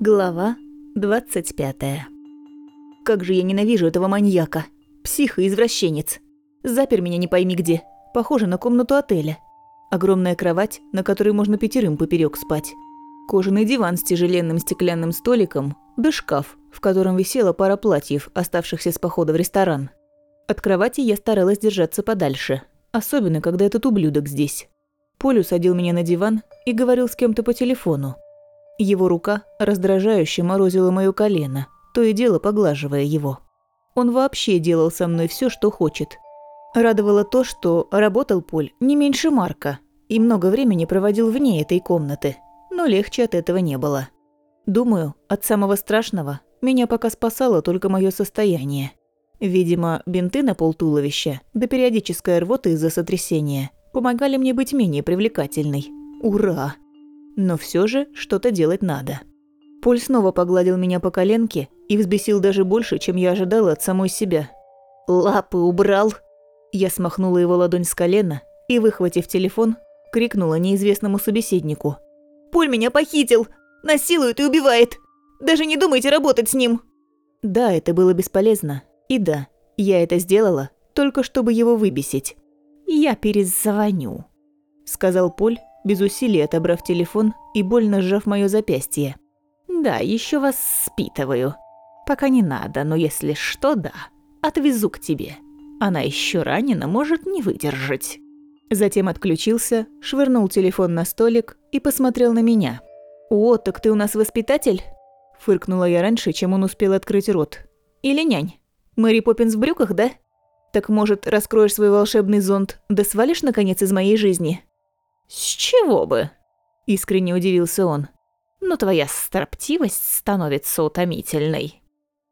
Глава 25 Как же я ненавижу этого маньяка. Псих извращенец. Запер меня не пойми где. Похоже на комнату отеля. Огромная кровать, на которой можно пятерым поперек спать. Кожаный диван с тяжеленным стеклянным столиком, да шкаф, в котором висела пара платьев, оставшихся с похода в ресторан. От кровати я старалась держаться подальше, особенно когда этот ублюдок здесь. Поль усадил меня на диван и говорил с кем-то по телефону. Его рука раздражающе морозила моё колено, то и дело поглаживая его. Он вообще делал со мной все, что хочет. Радовало то, что работал Поль не меньше Марка и много времени проводил вне этой комнаты, но легче от этого не было. Думаю, от самого страшного меня пока спасало только мое состояние. Видимо, бинты на полтуловища, да периодическая рвота из-за сотрясения помогали мне быть менее привлекательной. Ура! Но все же что-то делать надо. Поль снова погладил меня по коленке и взбесил даже больше, чем я ожидала от самой себя. «Лапы убрал!» Я смахнула его ладонь с колена и, выхватив телефон, крикнула неизвестному собеседнику. «Поль меня похитил! Насилует и убивает! Даже не думайте работать с ним!» Да, это было бесполезно. И да, я это сделала, только чтобы его выбесить. «Я перезвоню», — сказал Поль, без усилий отобрав телефон и больно сжав моё запястье. «Да, еще вас спитываю. Пока не надо, но если что, да, отвезу к тебе. Она еще ранена, может не выдержать». Затем отключился, швырнул телефон на столик и посмотрел на меня. «О, так ты у нас воспитатель?» Фыркнула я раньше, чем он успел открыть рот. «Или нянь? Мэри Поппинс в брюках, да? Так, может, раскроешь свой волшебный зонт, да свалишь, наконец, из моей жизни?» «С чего бы?» – искренне удивился он. «Но твоя строптивость становится утомительной».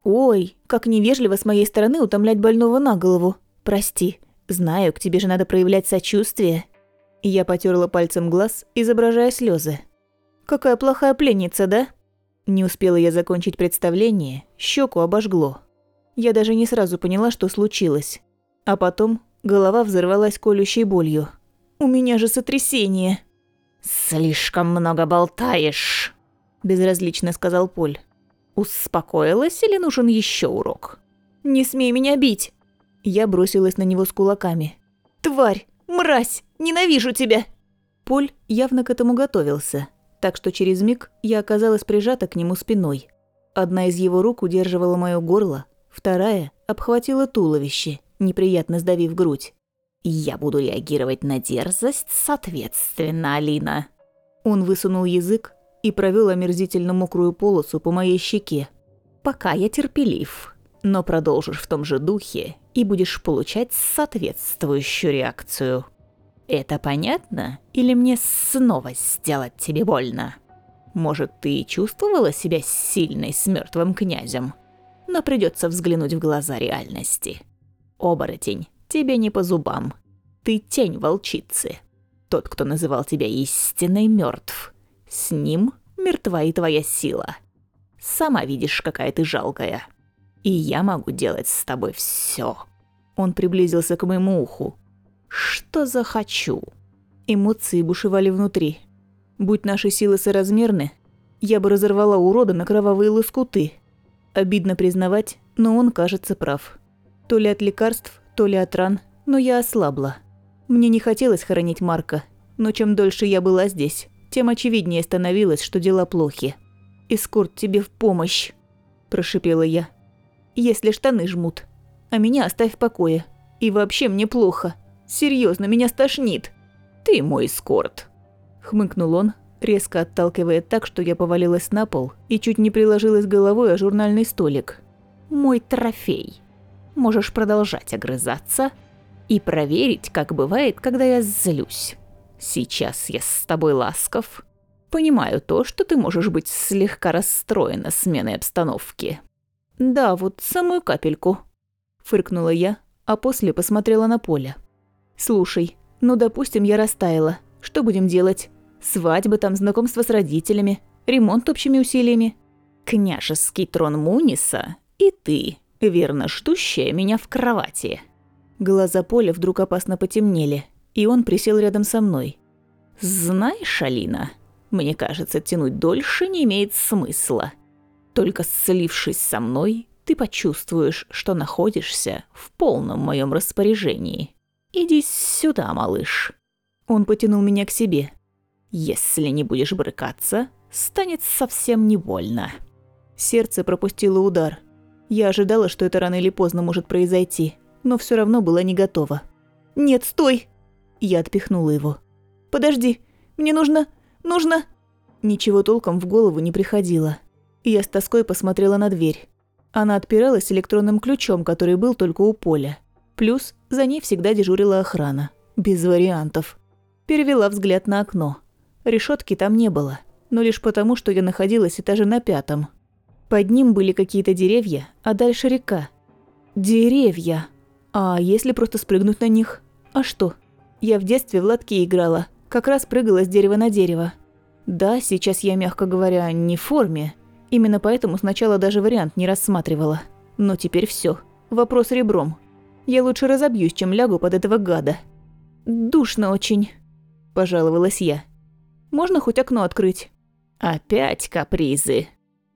«Ой, как невежливо с моей стороны утомлять больного на голову. Прости. Знаю, к тебе же надо проявлять сочувствие». Я потерла пальцем глаз, изображая слезы. «Какая плохая пленница, да?» Не успела я закончить представление, щеку обожгло. Я даже не сразу поняла, что случилось. А потом голова взорвалась колющей болью. У меня же сотрясение». «Слишком много болтаешь», – безразлично сказал Поль. «Успокоилась или нужен еще урок?» «Не смей меня бить!» Я бросилась на него с кулаками. «Тварь! Мразь! Ненавижу тебя!» Поль явно к этому готовился, так что через миг я оказалась прижата к нему спиной. Одна из его рук удерживала моё горло, вторая обхватила туловище, неприятно сдавив грудь. Я буду реагировать на дерзость соответственно, Алина. Он высунул язык и провел омерзительно мокрую полосу по моей щеке. Пока я терпелив, но продолжишь в том же духе и будешь получать соответствующую реакцию. Это понятно? Или мне снова сделать тебе больно? Может, ты чувствовала себя сильной с мертвым князем? Но придется взглянуть в глаза реальности. Оборотень тебе не по зубам. Ты тень волчицы. Тот, кто называл тебя истинной, мертв. С ним мертва и твоя сила. Сама видишь, какая ты жалкая. И я могу делать с тобой все. Он приблизился к моему уху. Что захочу. Эмоции бушевали внутри. Будь наши силы соразмерны, я бы разорвала урода на кровавые лоскуты. Обидно признавать, но он, кажется, прав. То ли от лекарств, то ли от ран, но я ослабла. Мне не хотелось хоронить Марка, но чем дольше я была здесь, тем очевиднее становилось, что дела плохи. «Эскорт тебе в помощь!» – прошипела я. «Если штаны жмут, а меня оставь в покое. И вообще мне плохо. Серьезно, меня стошнит!» «Ты мой эскорт!» – хмыкнул он, резко отталкивая так, что я повалилась на пол и чуть не приложилась головой о журнальный столик. «Мой трофей!» Можешь продолжать огрызаться и проверить, как бывает, когда я злюсь. Сейчас я с тобой ласков. Понимаю то, что ты можешь быть слегка расстроена сменой обстановки. Да, вот самую капельку. Фыркнула я, а после посмотрела на поле. Слушай, ну допустим, я растаяла. Что будем делать? Свадьба там, знакомство с родителями, ремонт общими усилиями. Княжеский трон Муниса и ты верно ждущая меня в кровати. Глаза Поля вдруг опасно потемнели, и он присел рядом со мной. «Знаешь, Алина, Мне кажется, тянуть дольше не имеет смысла. Только слившись со мной, ты почувствуешь, что находишься в полном моем распоряжении. Иди сюда, малыш. Он потянул меня к себе. Если не будешь брыкаться, станет совсем не больно. Сердце пропустило удар. Я ожидала, что это рано или поздно может произойти, но все равно была не готова. «Нет, стой!» Я отпихнула его. «Подожди, мне нужно... нужно...» Ничего толком в голову не приходило. Я с тоской посмотрела на дверь. Она отпиралась электронным ключом, который был только у поля. Плюс за ней всегда дежурила охрана. Без вариантов. Перевела взгляд на окно. Решетки там не было, но лишь потому, что я находилась этаже на пятом. Под ним были какие-то деревья, а дальше река. Деревья. А если просто спрыгнуть на них? А что? Я в детстве в лотки играла, как раз прыгала с дерева на дерево. Да, сейчас я, мягко говоря, не в форме. Именно поэтому сначала даже вариант не рассматривала. Но теперь все. Вопрос ребром. Я лучше разобьюсь, чем лягу под этого гада. «Душно очень», – пожаловалась я. «Можно хоть окно открыть?» «Опять капризы»,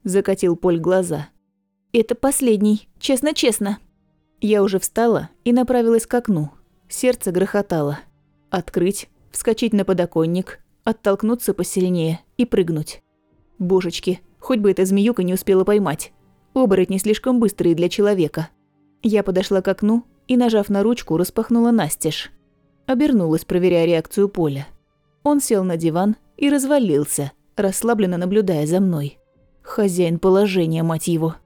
Закатил Поль глаза. «Это последний, честно-честно». Я уже встала и направилась к окну. Сердце грохотало. Открыть, вскочить на подоконник, оттолкнуться посильнее и прыгнуть. Божечки, хоть бы эта змеюка не успела поймать. Оборотни слишком быстрые для человека. Я подошла к окну и, нажав на ручку, распахнула настежь. Обернулась, проверяя реакцию Поля. Он сел на диван и развалился, расслабленно наблюдая за мной. Хозяин положения, мать его.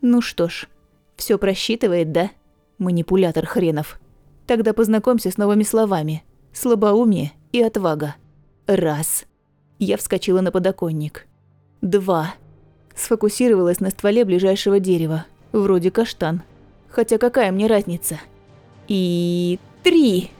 Ну что ж, все просчитывает, да? Манипулятор хренов. Тогда познакомься с новыми словами. Слабоумие и отвага. Раз. Я вскочила на подоконник. Два. Сфокусировалась на стволе ближайшего дерева. Вроде каштан. Хотя какая мне разница? И... Три.